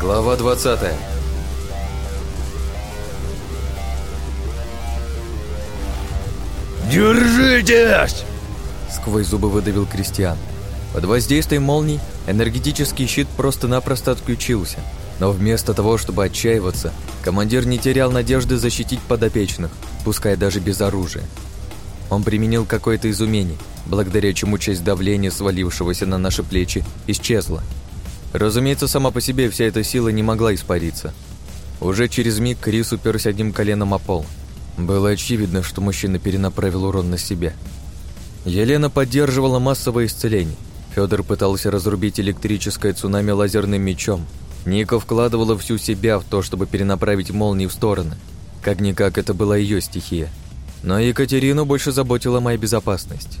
Глава 20 «Держитесь!» Сквозь зубы выдавил Кристиан. Под воздействием молний энергетический щит просто-напросто отключился. Но вместо того, чтобы отчаиваться, командир не терял надежды защитить подопечных, пускай даже без оружия. Он применил какое-то изумение, благодаря чему часть давления, свалившегося на наши плечи, исчезла. Разумеется, сама по себе вся эта сила не могла испариться. Уже через миг Крис уперся одним коленом о пол. Было очевидно, что мужчина перенаправил урон на себя. Елена поддерживала массовое исцеление. Федор пытался разрубить электрическое цунами лазерным мечом. Ника вкладывала всю себя в то, чтобы перенаправить молнии в стороны. Как-никак это была ее стихия. Но Екатерину больше заботила моя безопасность.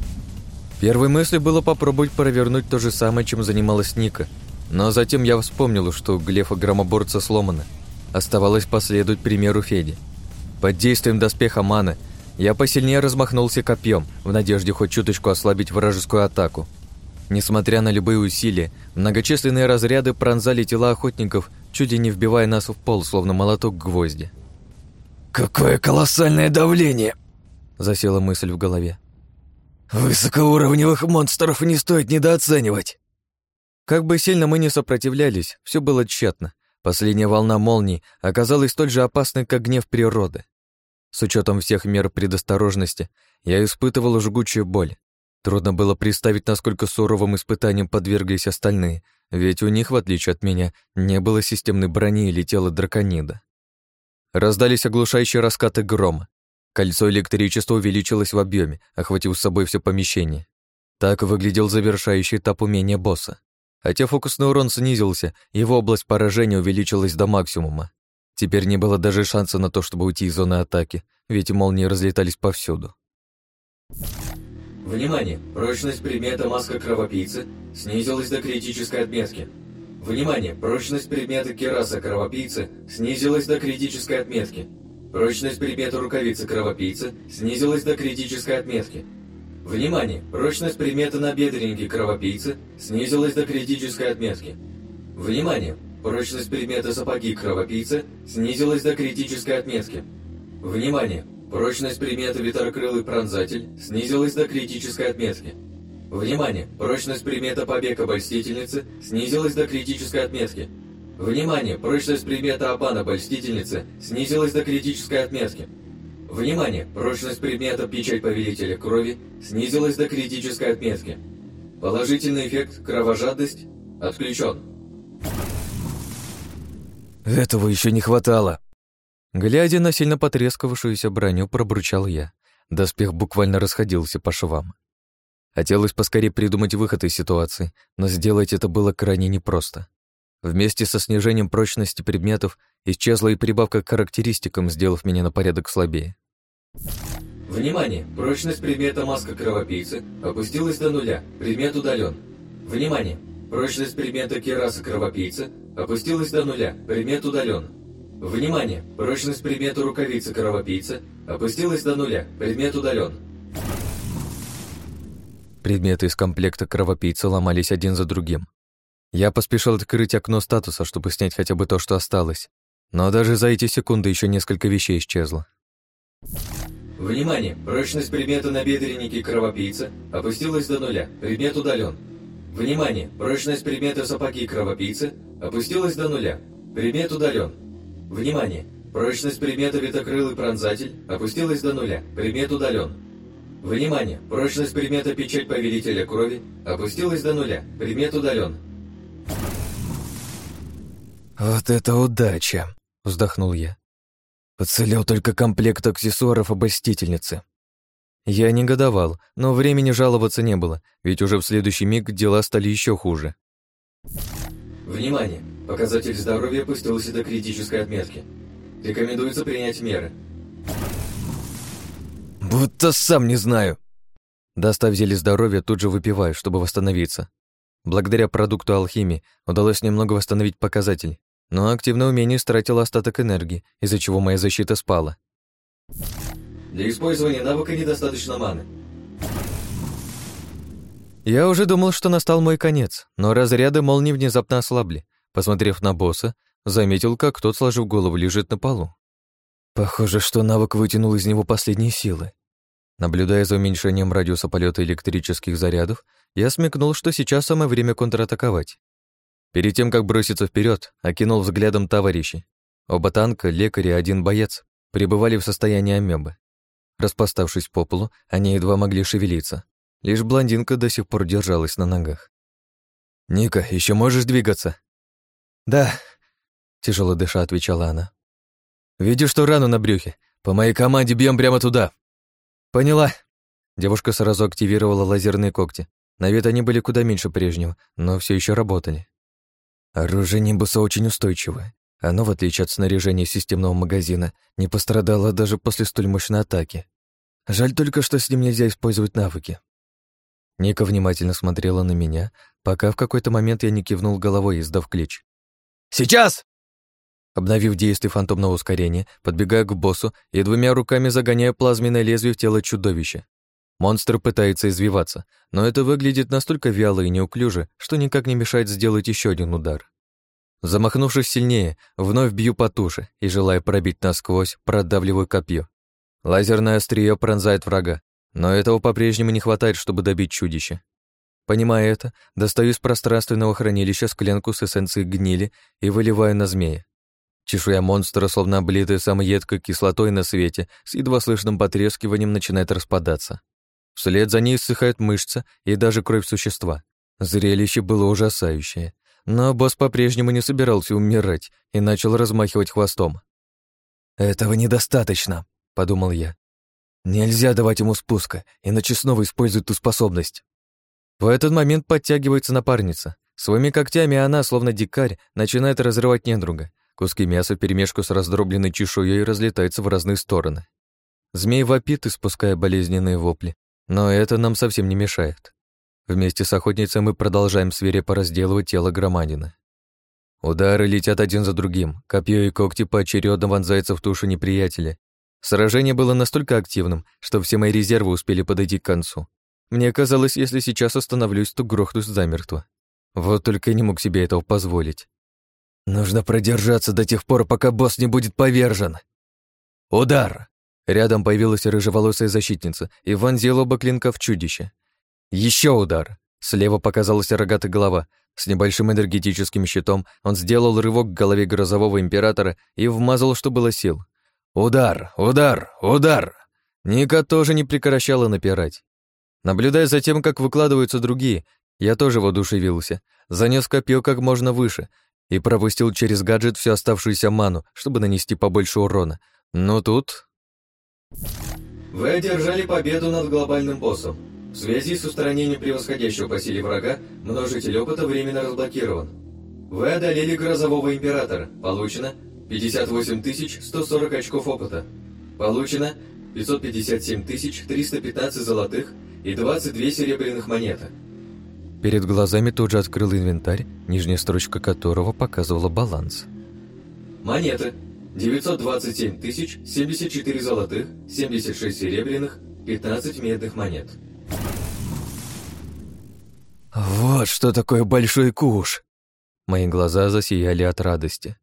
Первой мыслью было попробовать провернуть то же самое, чем занималась Ника. Но затем я вспомнил, что глефа громоборца сломана. Оставалось последовать примеру Феди. Под действием доспеха маны я посильнее размахнулся копьем, в надежде хоть чуточку ослабить вражескую атаку. Несмотря на любые усилия, многочисленные разряды пронзали тела охотников, чуть не вбивая нас в пол, словно молоток гвозди. «Какое колоссальное давление!» — засела мысль в голове. «Высокоуровневых монстров не стоит недооценивать!» Как бы сильно мы не сопротивлялись, все было тщетно. Последняя волна молний оказалась столь же опасной, как гнев природы. С учетом всех мер предосторожности, я испытывал жгучую боль. Трудно было представить, насколько суровым испытанием подверглись остальные, ведь у них, в отличие от меня, не было системной брони или тела драконида. Раздались оглушающие раскаты грома. Кольцо электричества увеличилось в объеме, охватив с собой все помещение. Так выглядел завершающий этап умения босса. Хотя фокусный урон снизился, его область поражения увеличилась до максимума. Теперь не было даже шанса на то, чтобы уйти из зоны атаки, ведь молнии разлетались повсюду. Внимание! Прочность предмета маска кровопийцы снизилась до критической отметки. Внимание! Прочность предмета кераса кровопийцы снизилась до критической отметки. Прочность предмета рукавицы кровопийцы снизилась до критической отметки. Внимание! Прочность предмета набедренники кровопийцы снизилась до критической отметки. Внимание! Прочность предмета сапоги кровопийцы снизилась до критической отметки. Внимание! Прочность предмета виторокрылый пронзатель снизилась до критической отметки. Внимание! Прочность предмета побег обольстительницы снизилась до критической отметки. Внимание! Прочность предмета обман обольстительницы снизилась до критической отметки. Внимание! Прочность предмета печать повелителя крови снизилась до критической отметки. Положительный эффект кровожадность отключен. Этого еще не хватало. Глядя на сильно потрескавшуюся броню, пробурчал я. Доспех буквально расходился по швам. Хотелось поскорее придумать выход из ситуации, но сделать это было крайне непросто. Вместе со снижением прочности предметов исчезла и прибавка к характеристикам, сделав меня на порядок слабее. Внимание! Прочность предмета маска кровопийцы опустилась до нуля. Предмет удален. Внимание! Прочность предмета кераса кровопийцы опустилась до нуля. Предмет удален. Внимание! Прочность предмета рукавицы кровопийцы опустилась до нуля. Предмет удален. Предметы из комплекта кровопийцы ломались один за другим. Я поспешил открыть окно статуса, чтобы снять хотя бы то, что осталось. Но даже за эти секунды еще несколько вещей исчезло. Внимание! Прочность предмета на бедреннике кровопийца опустилась до нуля. Предмет удален. Внимание! Прочность предмета сапоги кровопийца опустилась до нуля. Предмет удален. Внимание! Прочность предмета витокрылый пронзатель опустилась до нуля. Предмет удален. Внимание! Прочность предмета печать повелителя крови опустилась до нуля. Предмет удален. «Вот это удача!» — вздохнул я. Поцелел только комплект аксессуаров обольстительницы. Я негодовал, но времени жаловаться не было, ведь уже в следующий миг дела стали еще хуже. Внимание! Показатель здоровья опустился до критической отметки. Рекомендуется принять меры. Будто сам не знаю. Достав зелье здоровья, тут же выпиваю, чтобы восстановиться. Благодаря продукту алхимии удалось немного восстановить показатель, но активное умение истратило остаток энергии, из-за чего моя защита спала. Для использования навыка недостаточно маны. Я уже думал, что настал мой конец, но разряды молнии внезапно ослабли. Посмотрев на босса, заметил, как тот, сложив голову, лежит на полу. Похоже, что навык вытянул из него последние силы. Наблюдая за уменьшением радиуса полета электрических зарядов, я смекнул, что сейчас самое время контратаковать. Перед тем, как броситься вперед, окинул взглядом товарищей. Оба танка, лекарь и один боец пребывали в состоянии амебы. Распоставшись по полу, они едва могли шевелиться. Лишь блондинка до сих пор держалась на ногах. «Ника, еще можешь двигаться?» «Да», — тяжело дыша отвечала она. «Видишь что рану на брюхе? По моей команде бьем прямо туда!» «Поняла». Девушка сразу активировала лазерные когти. На вид они были куда меньше прежнего, но все еще работали. Оружие Нимбуса очень устойчивое. Оно, в отличие от снаряжения системного магазина, не пострадало даже после столь мощной атаки. Жаль только, что с ним нельзя использовать навыки. Ника внимательно смотрела на меня, пока в какой-то момент я не кивнул головой, издав клич. «Сейчас!» Обновив действие фантомного ускорения, подбегаю к боссу и двумя руками загоняю плазменное лезвие в тело чудовища. Монстр пытается извиваться, но это выглядит настолько вяло и неуклюже, что никак не мешает сделать еще один удар. Замахнувшись сильнее, вновь бью по туше и, желая пробить насквозь, продавливаю копье. Лазерное острие пронзает врага, но этого по-прежнему не хватает, чтобы добить чудище. Понимая это, достаю из пространственного хранилища склянку с эссенцией гнили и выливаю на змея. Чешуя монстра, словно облитая самой едкой кислотой на свете, с едва слышным потрескиванием начинает распадаться. Вслед за ней иссыхает мышца и даже кровь существа. Зрелище было ужасающее. Но босс по-прежнему не собирался умирать и начал размахивать хвостом. «Этого недостаточно», — подумал я. «Нельзя давать ему спуска, иначе снова использует ту способность». В этот момент подтягивается напарница. Своими когтями она, словно дикарь, начинает разрывать недруга. Куски мяса вперемешку с раздробленной чешуей разлетаются в разные стороны. Змей вопит, испуская болезненные вопли, но это нам совсем не мешает. Вместе с охотницей мы продолжаем свирепо разделывать тело громадины. Удары летят один за другим, копье и когти поочередно вонзаются в тушу неприятеля. Сражение было настолько активным, что все мои резервы успели подойти к концу. Мне казалось, если сейчас остановлюсь, то грохнусь замертво. Вот только не мог себе этого позволить. Нужно продержаться до тех пор, пока босс не будет повержен. Удар! Рядом появилась рыжеволосая защитница и вонзила оба клинка в чудище. Еще удар. Слева показалась рогатая голова. С небольшим энергетическим щитом он сделал рывок к голове грозового императора и вмазал, что было сил. Удар, удар, удар. Ника тоже не прекращала напирать. Наблюдая за тем, как выкладываются другие, я тоже воодушевился, занес копье как можно выше и пропустил через гаджет всю оставшуюся ману, чтобы нанести побольше урона. Но тут... Вы одержали победу над глобальным боссом. В связи с устранением превосходящего по силе врага, множитель опыта временно разблокирован. Вы одолели Грозового Императора. Получено 58 140 очков опыта. Получено 557 315 золотых и 22 серебряных монеты. Перед глазами тут же открыл инвентарь, нижняя строчка которого показывала баланс. Монеты. 927 тысяч 74 золотых, 76 серебряных, 15 медных монет. Вот что такое большой куш! Мои глаза засияли от радости.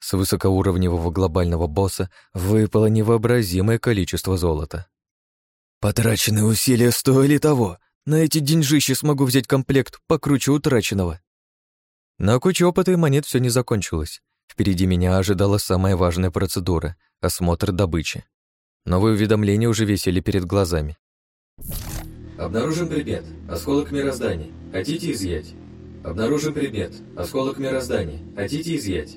С высокоуровневого глобального босса выпало невообразимое количество золота. Потраченные усилия стоили того. На эти деньжищи смогу взять комплект покруче утраченного. На куче опыта и монет все не закончилось. Впереди меня ожидала самая важная процедура — осмотр добычи. Новые уведомления уже висели перед глазами. Обнаружен предмет. Осколок мироздания. Хотите изъять? Обнаружен предмет. Осколок мироздания. Хотите изъять?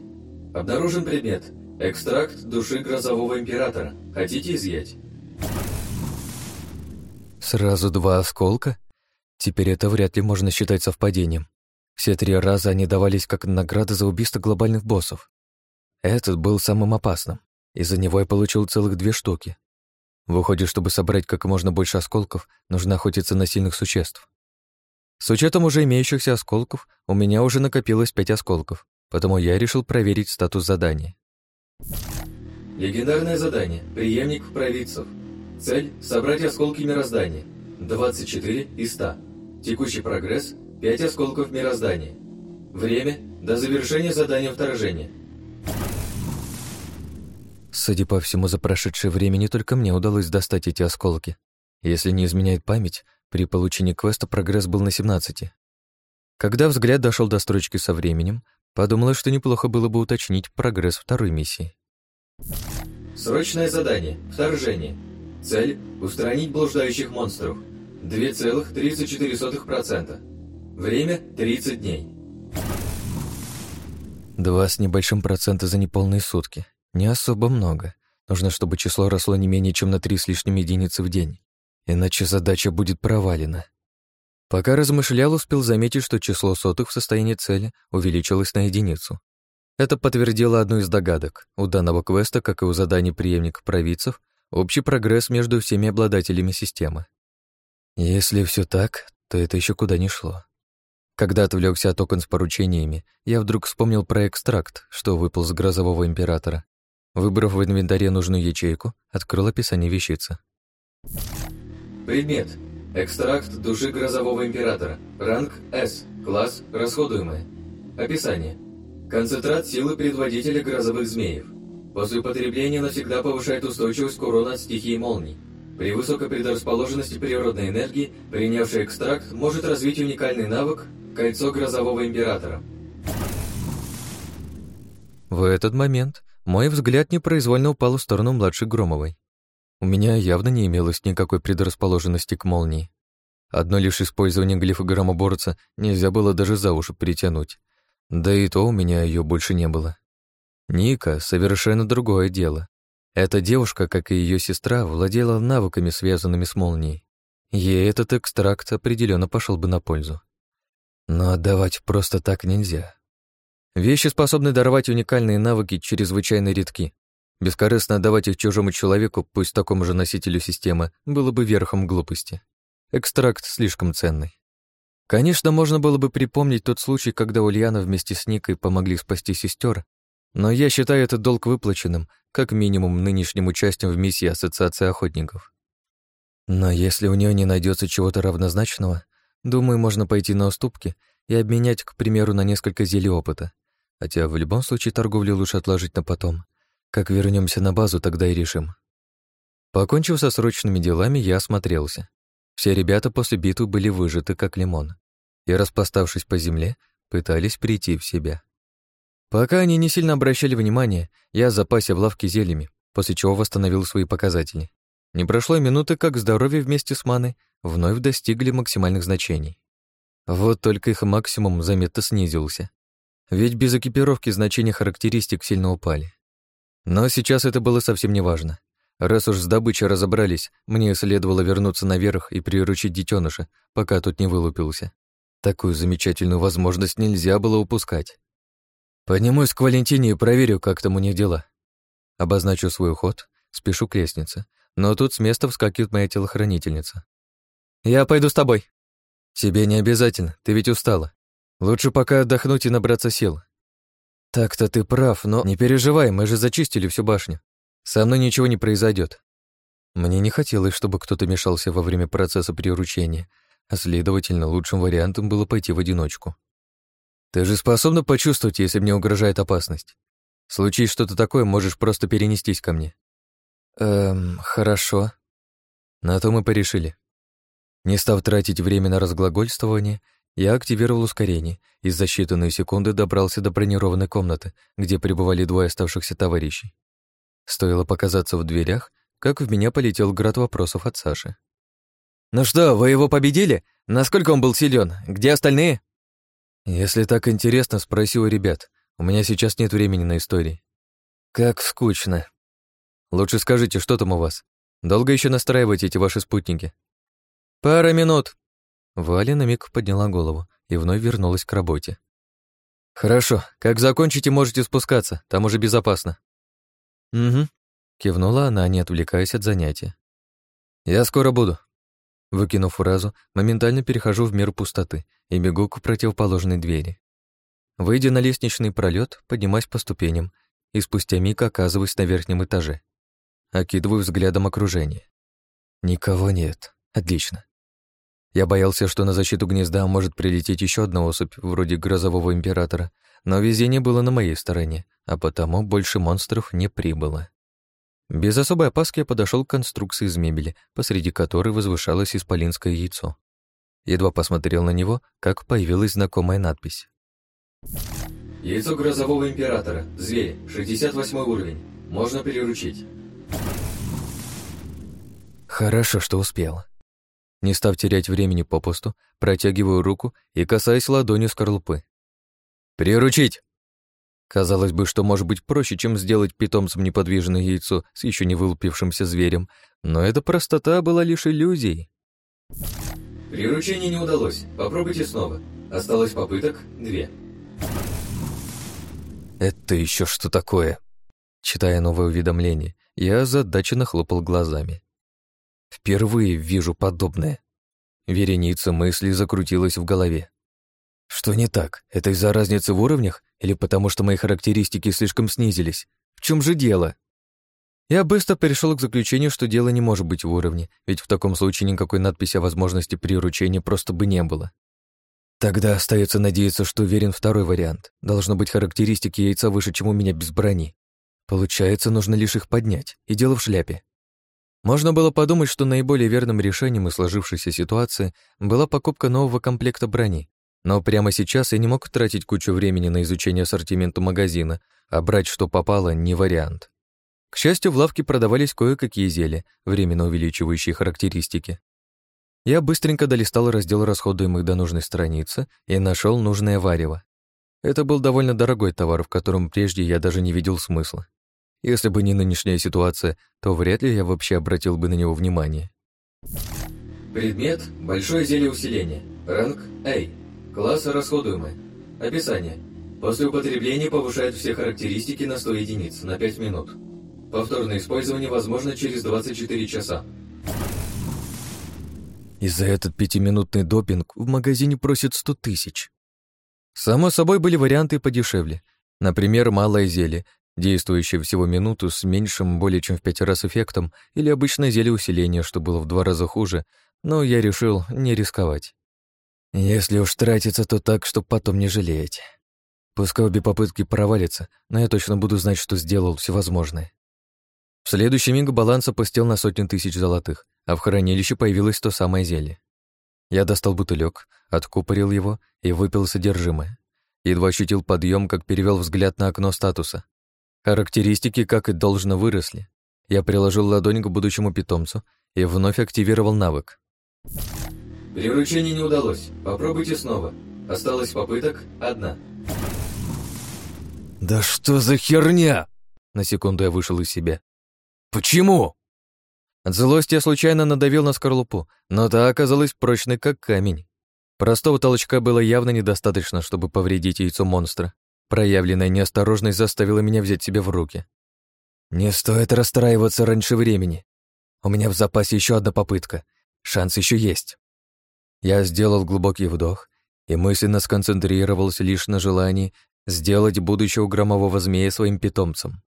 Обнаружен предмет. Экстракт души грозового императора. Хотите изъять? Сразу два осколка? Теперь это вряд ли можно считать совпадением. Все три раза они давались как награда за убийство глобальных боссов. Этот был самым опасным. Из-за него я получил целых две штуки. Выходит, чтобы собрать как можно больше осколков, нужно охотиться на сильных существ. С учетом уже имеющихся осколков, у меня уже накопилось пять осколков, потому я решил проверить статус задания. Легендарное задание. Приемник провидцев. Цель – собрать осколки мироздания. 24 из 100. Текущий прогресс – 5 осколков мироздания. Время – до завершения задания вторжения. Судя по всему, за прошедшее время не только мне удалось достать эти осколки. Если не изменяет память, при получении квеста прогресс был на 17. Когда взгляд дошел до строчки со временем, подумала, что неплохо было бы уточнить прогресс второй миссии. Срочное задание. Вторжение. Цель – устранить блуждающих монстров. 2,34%. Время – 30 дней. Два с небольшим процента за неполные сутки. Не особо много. Нужно, чтобы число росло не менее чем на три с лишним единицы в день. Иначе задача будет провалена. Пока размышлял, успел заметить, что число сотых в состоянии цели увеличилось на единицу. Это подтвердило одну из догадок. У данного квеста, как и у заданий преемника провидцев, общий прогресс между всеми обладателями системы. Если все так, то это еще куда не шло. Когда отвлекся от окон с поручениями, я вдруг вспомнил про экстракт, что выпал с грозового императора. Выбрав в инвентаре нужную ячейку, открыл описание вещицы. Предмет. Экстракт души грозового императора. Ранг С. Класс расходуемое. Описание. Концентрат силы предводителя грозовых змеев. После употребления навсегда повышает устойчивость к урону от стихии молний. При высокой предрасположенности природной энергии, принявший экстракт может развить уникальный навык «Кольцо грозового императора». В этот момент мой взгляд непроизвольно упал в сторону младшей Громовой. У меня явно не имелось никакой предрасположенности к молнии. Одно лишь использование глифа громоборца нельзя было даже за уши притянуть. Да и то у меня ее больше не было. Ника — совершенно другое дело. Эта девушка, как и ее сестра, владела навыками, связанными с молнией. Ей этот экстракт определенно пошел бы на пользу. Но отдавать просто так нельзя. Вещи, способные даровать уникальные навыки, чрезвычайно редки. Бескорыстно отдавать их чужому человеку, пусть такому же носителю системы, было бы верхом глупости. Экстракт слишком ценный. Конечно, можно было бы припомнить тот случай, когда Ульяна вместе с Никой помогли спасти сестер, но я считаю этот долг выплаченным, как минимум нынешним участием в миссии Ассоциации охотников. Но если у нее не найдется чего-то равнозначного, Думаю, можно пойти на уступки и обменять, к примеру, на несколько зелий опыта. Хотя в любом случае торговлю лучше отложить на потом. Как вернемся на базу, тогда и решим. Покончив со срочными делами, я осмотрелся. Все ребята после битвы были выжаты, как лимон. И, распластавшись по земле, пытались прийти в себя. Пока они не сильно обращали внимание, я запасся в лавке зельями, после чего восстановил свои показатели. Не прошло и минуты, как здоровье вместе с маной вновь достигли максимальных значений. Вот только их максимум заметно снизился. Ведь без экипировки значения характеристик сильно упали. Но сейчас это было совсем не важно. Раз уж с добычей разобрались, мне следовало вернуться наверх и приручить детеныша, пока тот не вылупился. Такую замечательную возможность нельзя было упускать. Поднимусь к Валентине и проверю, как там у них дела. Обозначу свой уход, спешу к лестнице, но тут с места вскакивает моя телохранительница. «Я пойду с тобой». «Тебе не обязательно, ты ведь устала. Лучше пока отдохнуть и набраться сил». «Так-то ты прав, но не переживай, мы же зачистили всю башню. Со мной ничего не произойдет. Мне не хотелось, чтобы кто-то мешался во время процесса приручения, а следовательно, лучшим вариантом было пойти в одиночку. Ты же способна почувствовать, если мне угрожает опасность. Случись что-то такое, можешь просто перенестись ко мне. Эм, хорошо. На то мы порешили. Не став тратить время на разглагольствование, я активировал ускорение и за считанные секунды добрался до бронированной комнаты, где пребывали двое оставшихся товарищей. Стоило показаться в дверях, как в меня полетел град вопросов от Саши. «Ну что, вы его победили? Насколько он был силен? Где остальные?» «Если так интересно, спроси у ребят. У меня сейчас нет времени на истории». «Как скучно. Лучше скажите, что там у вас? Долго еще настраиваете эти ваши спутники?» «Пара минут». Валя на миг подняла голову и вновь вернулась к работе. «Хорошо, как закончите, можете спускаться, там уже безопасно». «Угу», — кивнула она, не отвлекаясь от занятия. «Я скоро буду». Выкинув фразу, моментально перехожу в мир пустоты и бегу к противоположной двери. Выйдя на лестничный пролет, поднимаюсь по ступеням и спустя миг оказываюсь на верхнем этаже. Окидываю взглядом окружение. Никого нет. Отлично. Я боялся, что на защиту гнезда может прилететь еще одна особь, вроде грозового императора, но везение было на моей стороне, а потому больше монстров не прибыло. Без особой опаски я подошел к конструкции из мебели, посреди которой возвышалось исполинское яйцо. Едва посмотрел на него, как появилась знакомая надпись. Яйцо грозового императора, зверь, 68 уровень. Можно приручить. Хорошо, что успел. Не став терять времени попусту, протягиваю руку и касаюсь ладонью скорлупы. «Приручить!» Казалось бы, что может быть проще, чем сделать питомцем неподвижное яйцо с еще не вылупившимся зверем, но эта простота была лишь иллюзией. Приручение не удалось. Попробуйте снова. Осталось попыток две. Это еще что такое? Читая новое уведомление, я озадаченно хлопал глазами. Впервые вижу подобное. Вереница мыслей закрутилась в голове. Что не так? Это из-за разницы в уровнях или потому что мои характеристики слишком снизились? В чем же дело? Я быстро перешел к заключению, что дело не может быть в уровне, ведь в таком случае никакой надписи о возможности приручения просто бы не было. Тогда остается надеяться, что уверен второй вариант. Должно быть характеристики яйца выше, чем у меня без брони. Получается, нужно лишь их поднять, и дело в шляпе. Можно было подумать, что наиболее верным решением из сложившейся ситуации была покупка нового комплекта брони, но прямо сейчас я не мог тратить кучу времени на изучение ассортимента магазина, а брать что попало не вариант. К счастью, в лавке продавались кое-какие зелья, временно увеличивающие характеристики. Я быстренько долистал раздел расходуемых до нужной страницы и нашел нужное варево. Это был довольно дорогой товар, в котором прежде я даже не видел смысла. Если бы не нынешняя ситуация, то вряд ли я вообще обратил бы на него внимание. Предмет – большое зелье усиления. Ранг – A. Класс расходуемый. Описание. После употребления повышает все характеристики на 100 единиц на 5 минут. Повторное использование возможно через 24 часа. И за этот пятиминутный допинг в магазине просят 100 тысяч. Само собой были варианты подешевле. Например, малое зелье, действующее всего минуту с меньшим более чем в пять раз эффектом, или обычное зелье усиления, что было в два раза хуже, но я решил не рисковать. Если уж тратиться, то так, чтобы потом не жалеть. Пускай обе попытки провалятся, но я точно буду знать, что сделал всевозможное. В следующий миг баланс опустил на сотню тысяч золотых, а в хранилище появилось то самое зелье. Я достал бутылек, откупорил его и выпил содержимое. Едва ощутил подъем, как перевел взгляд на окно статуса. Характеристики, как и должно, выросли. Я приложил ладонь к будущему питомцу и вновь активировал навык. Приручение не удалось. Попробуйте снова. Осталось попыток одна. «Да что за херня?» На секунду я вышел из себя. «Почему?» От злости я случайно надавил на скорлупу, но та оказалась прочной, как камень. Простого толчка было явно недостаточно, чтобы повредить яйцо монстра. Проявленная неосторожность заставила меня взять себя в руки. Не стоит расстраиваться раньше времени. У меня в запасе еще одна попытка. Шанс еще есть. Я сделал глубокий вдох и мысленно сконцентрировался лишь на желании сделать будущего громового змея своим питомцем.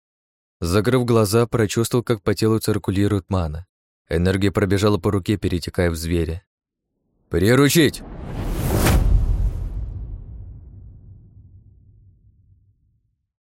Закрыв глаза, прочувствовал, как по телу циркулирует мана. Энергия пробежала по руке, перетекая в зверя. «Приручить!»